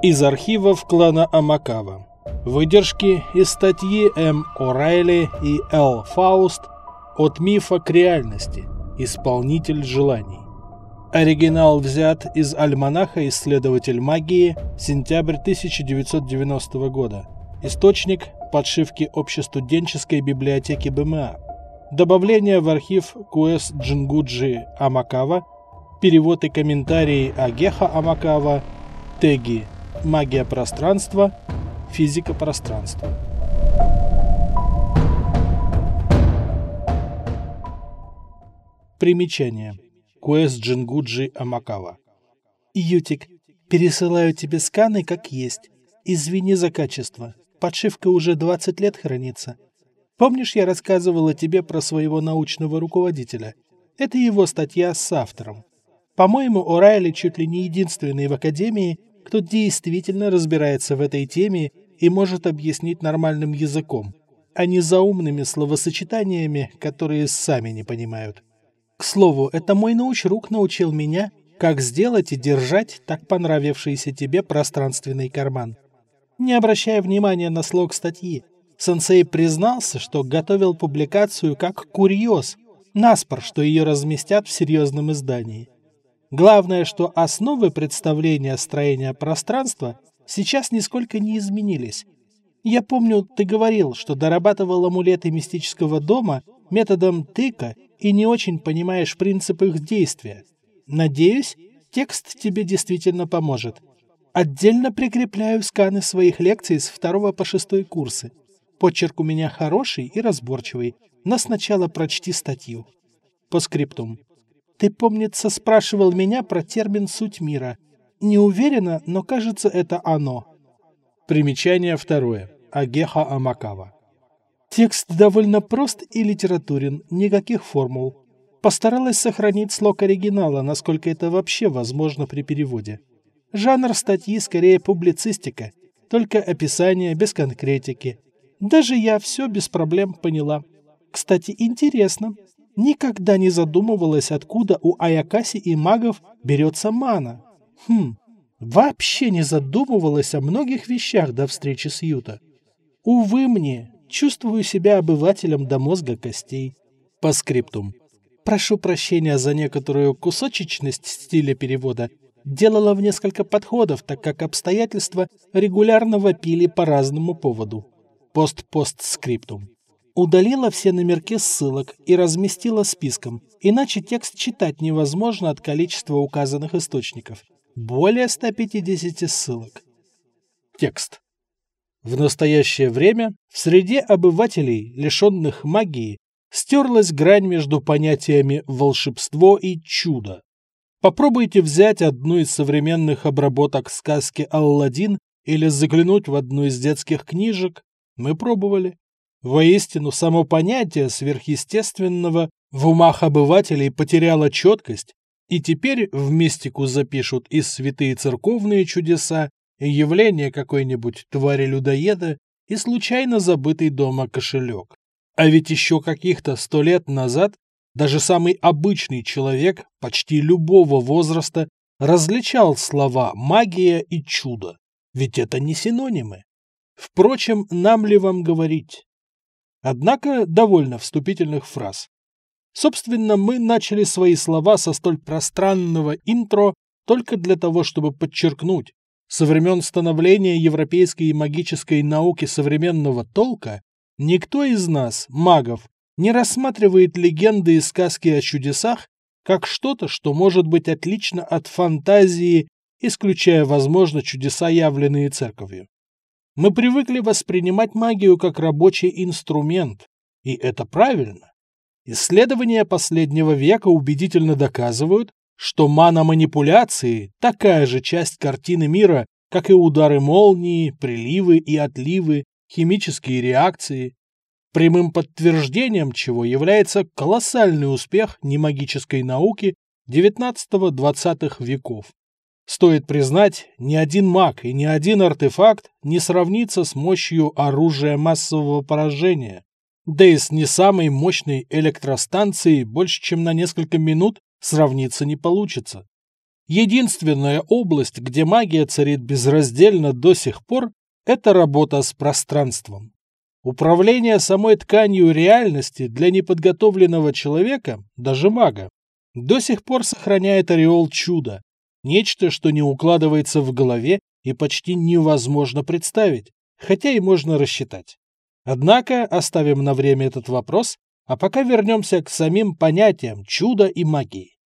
Из архивов клана Амакава. Выдержки из статьи М. О'Райли и Л. Фауст «От мифа к реальности. Исполнитель желаний». Оригинал взят из альманаха «Исследователь магии», сентябрь 1990 года. Источник – подшивки общестуденческой библиотеки БМА. Добавление в архив Куэс Джингуджи Амакава, перевод и комментарии Агеха Амакава, теги «Магия пространства», «Физика пространства». Примечание. Куэс Джингуджи Амакава. Ютик, пересылаю тебе сканы как есть. Извини за качество. Подшивка уже 20 лет хранится. Помнишь, я рассказывала тебе про своего научного руководителя? Это его статья с автором. По-моему, О'Райли чуть ли не единственный в Академии, кто действительно разбирается в этой теме и может объяснить нормальным языком, а не заумными словосочетаниями, которые сами не понимают. К слову, это мой научрук научил меня, как сделать и держать так понравившийся тебе пространственный карман. Не обращая внимания на слог статьи, сенсей признался, что готовил публикацию как курьез, наспор, что ее разместят в серьезном издании. Главное, что основы представления строения пространства сейчас нисколько не изменились. Я помню, ты говорил, что дорабатывал амулеты мистического дома методом тыка и не очень понимаешь принцип их действия. Надеюсь, текст тебе действительно поможет. Отдельно прикрепляю сканы своих лекций с второго по шестой курсы. Почерк у меня хороший и разборчивый, но сначала прочти статью. По скриптум. Ты, помнится, спрашивал меня про термин «суть мира». Не уверена, но кажется, это оно. Примечание второе. Агеха Амакава. Текст довольно прост и литературен, никаких формул. Постаралась сохранить слог оригинала, насколько это вообще возможно при переводе. Жанр статьи скорее публицистика, только описание без конкретики. Даже я все без проблем поняла. Кстати, интересно. Никогда не задумывалась, откуда у Аякаси и магов берется мана. Хм, вообще не задумывалась о многих вещах до встречи с Юта. Увы мне, чувствую себя обывателем до мозга костей. По скриптум. Прошу прощения за некоторую кусочечность стиля перевода. Делала в несколько подходов, так как обстоятельства регулярно вопили по разному поводу. Пост-пост-скриптум. Удалила все номерки ссылок и разместила списком, иначе текст читать невозможно от количества указанных источников. Более 150 ссылок. Текст. В настоящее время в среде обывателей, лишенных магии, стерлась грань между понятиями «волшебство» и «чудо». Попробуйте взять одну из современных обработок сказки «Алладин» или заглянуть в одну из детских книжек. Мы пробовали. Воистину, само понятие сверхъестественного в умах обывателей потеряло четкость, и теперь в мистику запишут и святые церковные чудеса, и явление какой-нибудь твари-людоеда, и случайно забытый дома кошелек. А ведь еще каких-то сто лет назад даже самый обычный человек почти любого возраста различал слова «магия» и «чудо». Ведь это не синонимы. Впрочем, нам ли вам говорить? Однако довольно вступительных фраз. Собственно, мы начали свои слова со столь пространного интро только для того, чтобы подчеркнуть, со времен становления европейской магической науки современного толка никто из нас, магов, не рассматривает легенды и сказки о чудесах как что-то, что может быть отлично от фантазии, исключая, возможно, чудеса, явленные церковью. Мы привыкли воспринимать магию как рабочий инструмент, и это правильно. Исследования последнего века убедительно доказывают, что мана-манипуляции – такая же часть картины мира, как и удары молнии, приливы и отливы, химические реакции, прямым подтверждением чего является колоссальный успех немагической науки XIX-XX веков. Стоит признать, ни один маг и ни один артефакт не сравнится с мощью оружия массового поражения, да и с не самой мощной электростанцией больше чем на несколько минут сравниться не получится. Единственная область, где магия царит безраздельно до сих пор, это работа с пространством. Управление самой тканью реальности для неподготовленного человека, даже мага, до сих пор сохраняет ореол чуда, нечто, что не укладывается в голове и почти невозможно представить, хотя и можно рассчитать. Однако оставим на время этот вопрос, а пока вернемся к самим понятиям чуда и магии.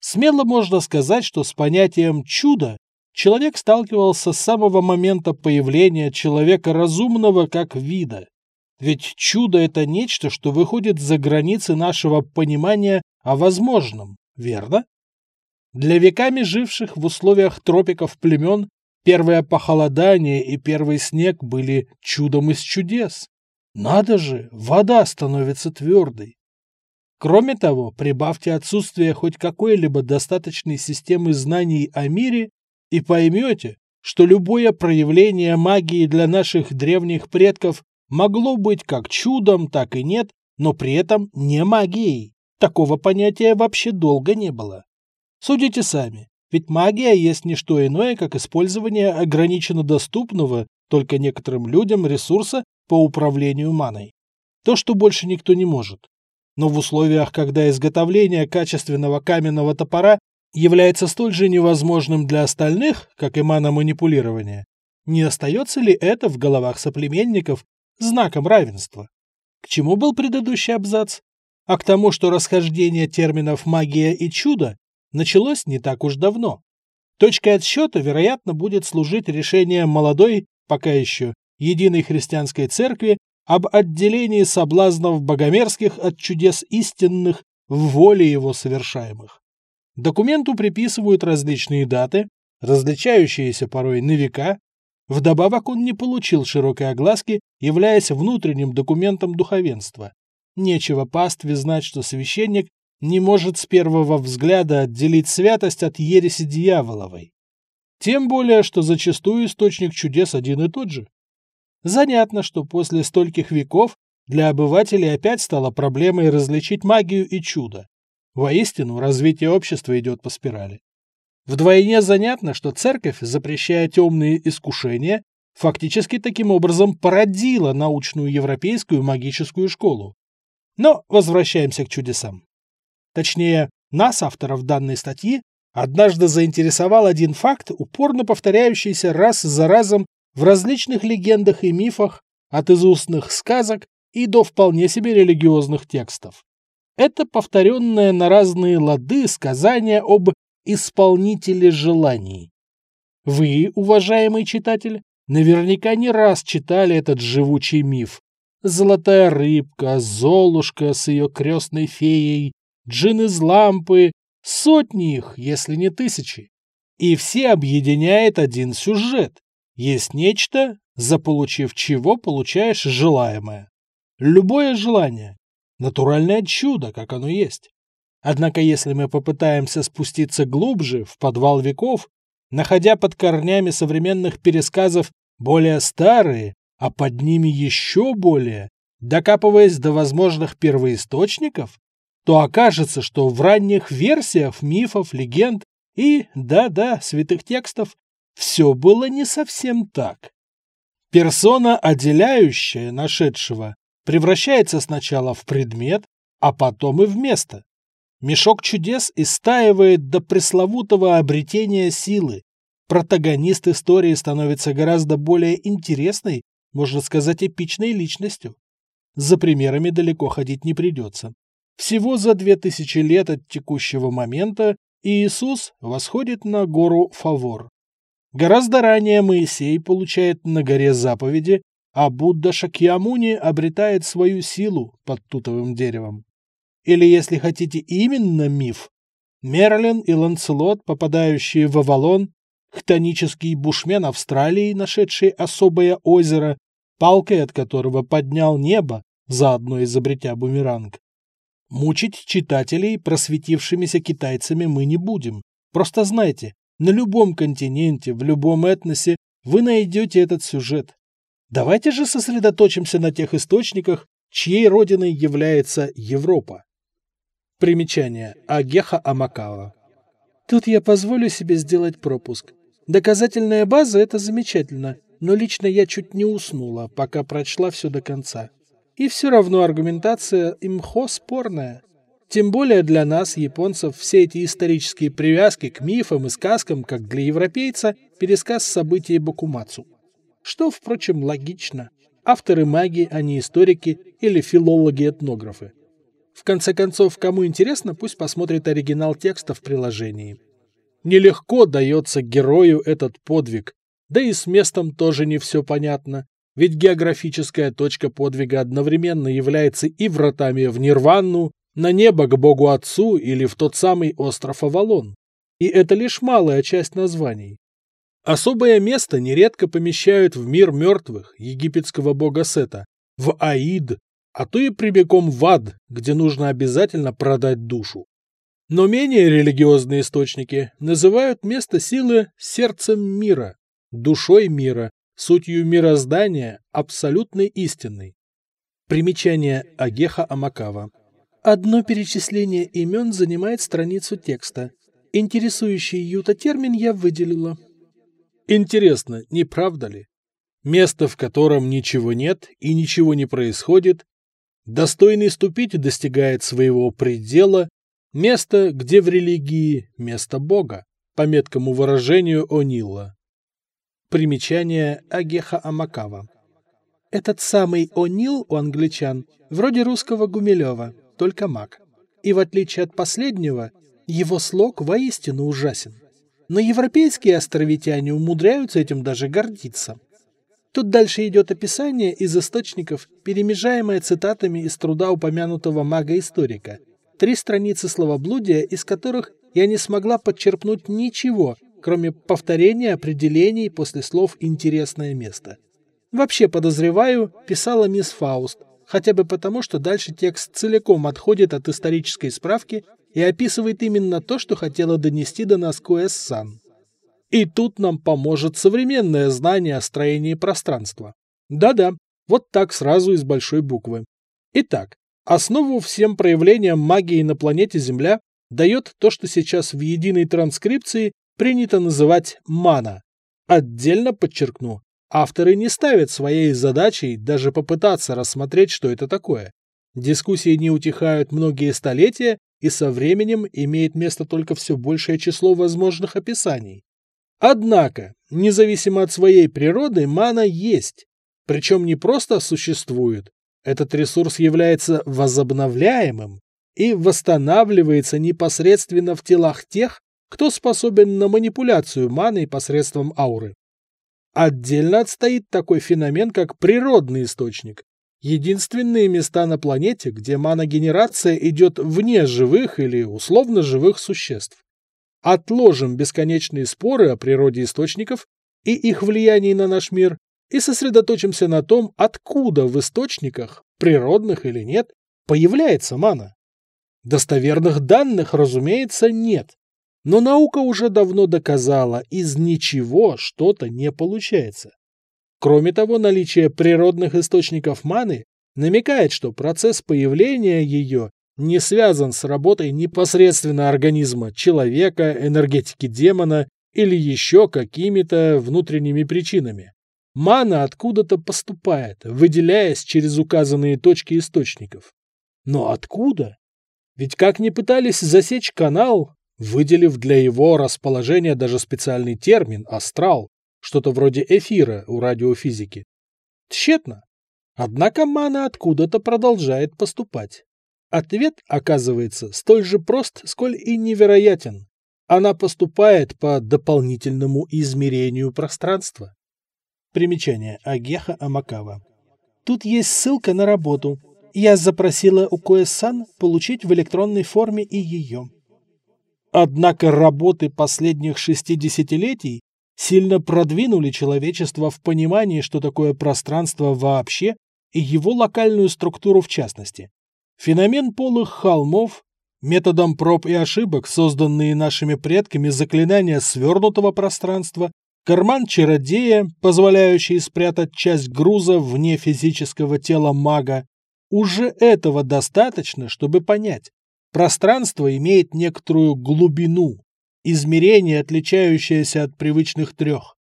Смело можно сказать, что с понятием «чудо» человек сталкивался с самого момента появления человека разумного как вида. Ведь чудо – это нечто, что выходит за границы нашего понимания о возможном, верно? Для веками живших в условиях тропиков племен первое похолодание и первый снег были чудом из чудес. Надо же, вода становится твердой. Кроме того, прибавьте отсутствие хоть какой-либо достаточной системы знаний о мире и поймете, что любое проявление магии для наших древних предков могло быть как чудом, так и нет, но при этом не магией. Такого понятия вообще долго не было. Судите сами, ведь магия есть не что иное, как использование ограниченно доступного только некоторым людям ресурса по управлению маной. То, что больше никто не может но в условиях, когда изготовление качественного каменного топора является столь же невозможным для остальных, как и маноманипулирование, не остается ли это в головах соплеменников знаком равенства? К чему был предыдущий абзац? А к тому, что расхождение терминов «магия» и «чудо» началось не так уж давно. Точкой отсчета, вероятно, будет служить решение молодой, пока еще, единой христианской церкви об отделении соблазнов богомерзких от чудес истинных в воле его совершаемых. Документу приписывают различные даты, различающиеся порой на века. Вдобавок он не получил широкой огласки, являясь внутренним документом духовенства. Нечего пастве знать, что священник не может с первого взгляда отделить святость от ереси дьяволовой. Тем более, что зачастую источник чудес один и тот же. Занятно, что после стольких веков для обывателей опять стало проблемой различить магию и чудо. Воистину, развитие общества идет по спирали. Вдвойне занятно, что церковь, запрещая темные искушения, фактически таким образом породила научную европейскую магическую школу. Но возвращаемся к чудесам. Точнее, нас, авторов данной статьи, однажды заинтересовал один факт, упорно повторяющийся раз за разом в различных легендах и мифах, от изустных сказок и до вполне себе религиозных текстов. Это повторенное на разные лады сказание об исполнителе желаний. Вы, уважаемый читатель, наверняка не раз читали этот живучий миф. Золотая рыбка, Золушка с ее крестной феей, джин из лампы, сотни их, если не тысячи. И все объединяет один сюжет. Есть нечто, заполучив чего получаешь желаемое. Любое желание. Натуральное чудо, как оно есть. Однако если мы попытаемся спуститься глубже, в подвал веков, находя под корнями современных пересказов более старые, а под ними еще более, докапываясь до возможных первоисточников, то окажется, что в ранних версиях мифов, легенд и, да-да, святых текстов все было не совсем так. Персона, отделяющая нашедшего, превращается сначала в предмет, а потом и в место. Мешок чудес истаивает до пресловутого обретения силы. Протагонист истории становится гораздо более интересной, можно сказать, эпичной личностью. За примерами далеко ходить не придется. Всего за две тысячи лет от текущего момента Иисус восходит на гору Фавор. Гораздо ранее Моисей получает на горе заповеди, а Будда Шакьямуни обретает свою силу под тутовым деревом. Или, если хотите, именно миф. Мерлин и Ланцелот, попадающие в Авалон, хтонический бушмен Австралии, нашедший особое озеро, палкой от которого поднял небо, заодно изобретя бумеранг. Мучить читателей просветившимися китайцами мы не будем. Просто знайте, на любом континенте, в любом этносе вы найдете этот сюжет. Давайте же сосредоточимся на тех источниках, чьей родиной является Европа. Примечание. Агеха Амакава. Тут я позволю себе сделать пропуск. Доказательная база – это замечательно, но лично я чуть не уснула, пока прочла все до конца. И все равно аргументация имхо спорная. Тем более для нас, японцев, все эти исторические привязки к мифам и сказкам, как для европейца, пересказ событий Бакумацу. Что, впрочем, логично. Авторы магии, а не историки или филологи-этнографы. В конце концов, кому интересно, пусть посмотрит оригинал текста в приложении. Нелегко дается герою этот подвиг, да и с местом тоже не все понятно, ведь географическая точка подвига одновременно является и вратами в Нирвану, на небо к Богу Отцу или в тот самый остров Авалон. И это лишь малая часть названий. Особое место нередко помещают в мир мертвых египетского бога Сета, в Аид, а то и прямиком в ад, где нужно обязательно продать душу. Но менее религиозные источники называют место силы сердцем мира, душой мира, сутью мироздания, абсолютной истинной. Примечание Агеха Амакава. Одно перечисление имен занимает страницу текста. Интересующий Юта термин я выделила. Интересно, не правда ли? Место, в котором ничего нет и ничего не происходит, достойный ступить достигает своего предела, место, где в религии место Бога, по меткому выражению Онилла. Примечание Агеха Амакава. Этот самый О'Нил у англичан вроде русского Гумилева – только маг. И в отличие от последнего, его слог воистину ужасен. Но европейские островитяне умудряются этим даже гордиться. Тут дальше идет описание из источников, перемежаемое цитатами из труда упомянутого мага-историка. Три страницы словоблудия, из которых я не смогла подчерпнуть ничего, кроме повторения определений после слов «интересное место». Вообще, подозреваю, писала мисс Фауст, хотя бы потому, что дальше текст целиком отходит от исторической справки и описывает именно то, что хотела донести до нас Куэс-сан. И тут нам поможет современное знание о строении пространства. Да-да, вот так сразу из большой буквы. Итак, основу всем проявлениям магии на планете Земля дает то, что сейчас в единой транскрипции принято называть мана. Отдельно подчеркну, Авторы не ставят своей задачей даже попытаться рассмотреть, что это такое. Дискуссии не утихают многие столетия, и со временем имеет место только все большее число возможных описаний. Однако, независимо от своей природы, мана есть. Причем не просто существует. Этот ресурс является возобновляемым и восстанавливается непосредственно в телах тех, кто способен на манипуляцию маной посредством ауры. Отдельно отстоит такой феномен, как природный источник. Единственные места на планете, где маногенерация идет вне живых или условно живых существ. Отложим бесконечные споры о природе источников и их влиянии на наш мир и сосредоточимся на том, откуда в источниках, природных или нет, появляется мана. Достоверных данных, разумеется, нет. Но наука уже давно доказала, из ничего что-то не получается. Кроме того, наличие природных источников маны намекает, что процесс появления ее не связан с работой непосредственно организма человека, энергетики демона или еще какими-то внутренними причинами. Мана откуда-то поступает, выделяясь через указанные точки источников. Но откуда? Ведь как ни пытались засечь канал, выделив для его расположения даже специальный термин «астрал», что-то вроде эфира у радиофизики. Тщетно. Однако мана откуда-то продолжает поступать. Ответ оказывается столь же прост, сколь и невероятен. Она поступает по дополнительному измерению пространства. Примечание Агеха Амакава. Тут есть ссылка на работу. Я запросила у Коэсан получить в электронной форме и ее. Однако работы последних шести десятилетий сильно продвинули человечество в понимании, что такое пространство вообще и его локальную структуру в частности. Феномен полых холмов, методом проб и ошибок, созданные нашими предками заклинания свернутого пространства, карман чародея, позволяющий спрятать часть груза вне физического тела мага, уже этого достаточно, чтобы понять, Пространство имеет некоторую глубину, измерение, отличающееся от привычных трех.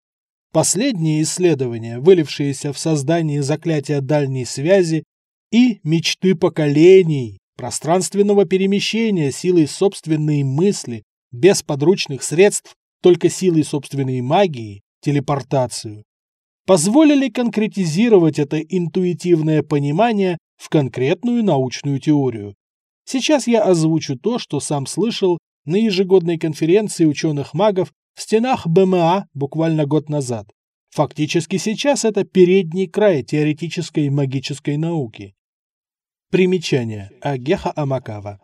Последние исследования, вылившиеся в создание заклятия дальней связи и мечты поколений, пространственного перемещения силой собственной мысли, без подручных средств, только силой собственной магии, телепортацию, позволили конкретизировать это интуитивное понимание в конкретную научную теорию. Сейчас я озвучу то, что сам слышал на ежегодной конференции ученых-магов в стенах БМА буквально год назад. Фактически сейчас это передний край теоретической магической науки. Примечание. Агеха Амакава.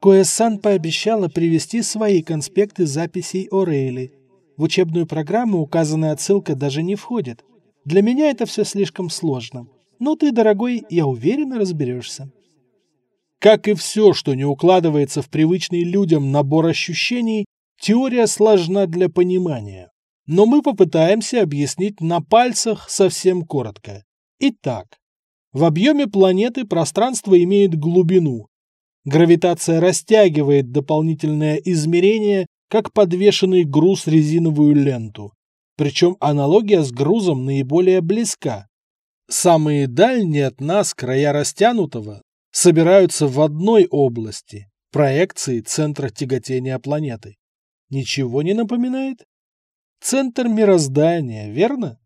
Коэсан пообещала привести свои конспекты записей о Рейли. В учебную программу указанная отсылка даже не входит. Для меня это все слишком сложно. Но ты, дорогой, я уверенно разберешься. Как и все, что не укладывается в привычный людям набор ощущений, теория сложна для понимания. Но мы попытаемся объяснить на пальцах совсем коротко. Итак, в объеме планеты пространство имеет глубину, Гравитация растягивает дополнительное измерение, как подвешенный груз резиновую ленту. Причем аналогия с грузом наиболее близка. Самые дальние от нас края растянутого собираются в одной области – проекции центра тяготения планеты. Ничего не напоминает? Центр мироздания, верно?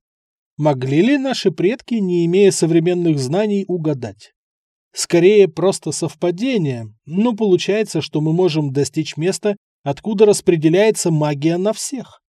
Могли ли наши предки, не имея современных знаний, угадать? Скорее просто совпадение, но получается, что мы можем достичь места, откуда распределяется магия на всех.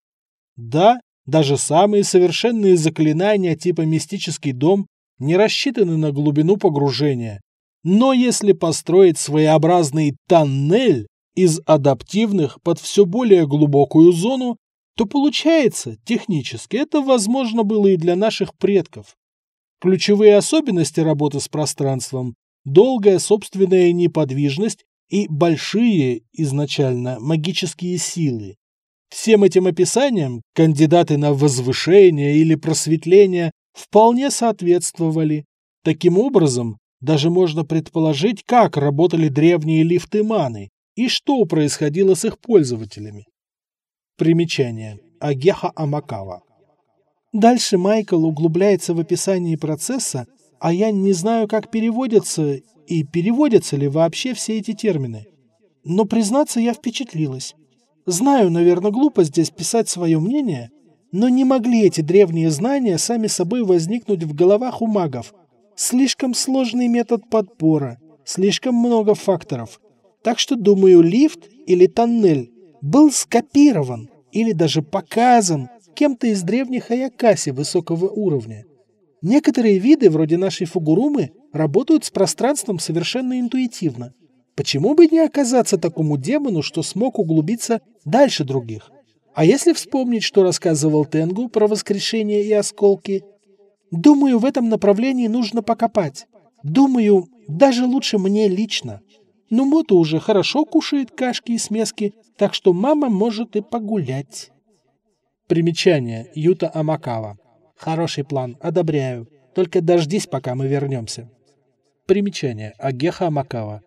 Да, даже самые совершенные заклинания типа «Мистический дом» не рассчитаны на глубину погружения. Но если построить своеобразный тоннель из адаптивных под все более глубокую зону, то получается, технически, это возможно было и для наших предков. Ключевые особенности работы с пространством долгая собственная неподвижность и большие, изначально, магические силы. Всем этим описаниям кандидаты на возвышение или просветление вполне соответствовали. Таким образом, даже можно предположить, как работали древние лифты маны и что происходило с их пользователями. Примечание. Агеха Амакава. Дальше Майкл углубляется в описании процесса, а я не знаю, как переводятся и переводятся ли вообще все эти термины. Но, признаться, я впечатлилась. Знаю, наверное, глупо здесь писать свое мнение, но не могли эти древние знания сами собой возникнуть в головах у магов. Слишком сложный метод подбора, слишком много факторов. Так что, думаю, лифт или тоннель был скопирован или даже показан кем-то из древних Аякаси высокого уровня. Некоторые виды, вроде нашей фугурумы, работают с пространством совершенно интуитивно. Почему бы не оказаться такому демону, что смог углубиться дальше других? А если вспомнить, что рассказывал Тенгу про воскрешение и осколки? Думаю, в этом направлении нужно покопать. Думаю, даже лучше мне лично. Но Мото уже хорошо кушает кашки и смески, так что мама может и погулять. Примечание. Юта Амакава. Хороший план, одобряю. Только дождись, пока мы вернемся. Примечание. Агеха Макава.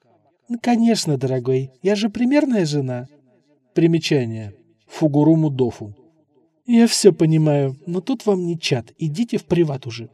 Конечно, дорогой, я же примерная жена. Примечание. Фугуруму Дофу. Я все понимаю, но тут вам не чат, идите в приват уже.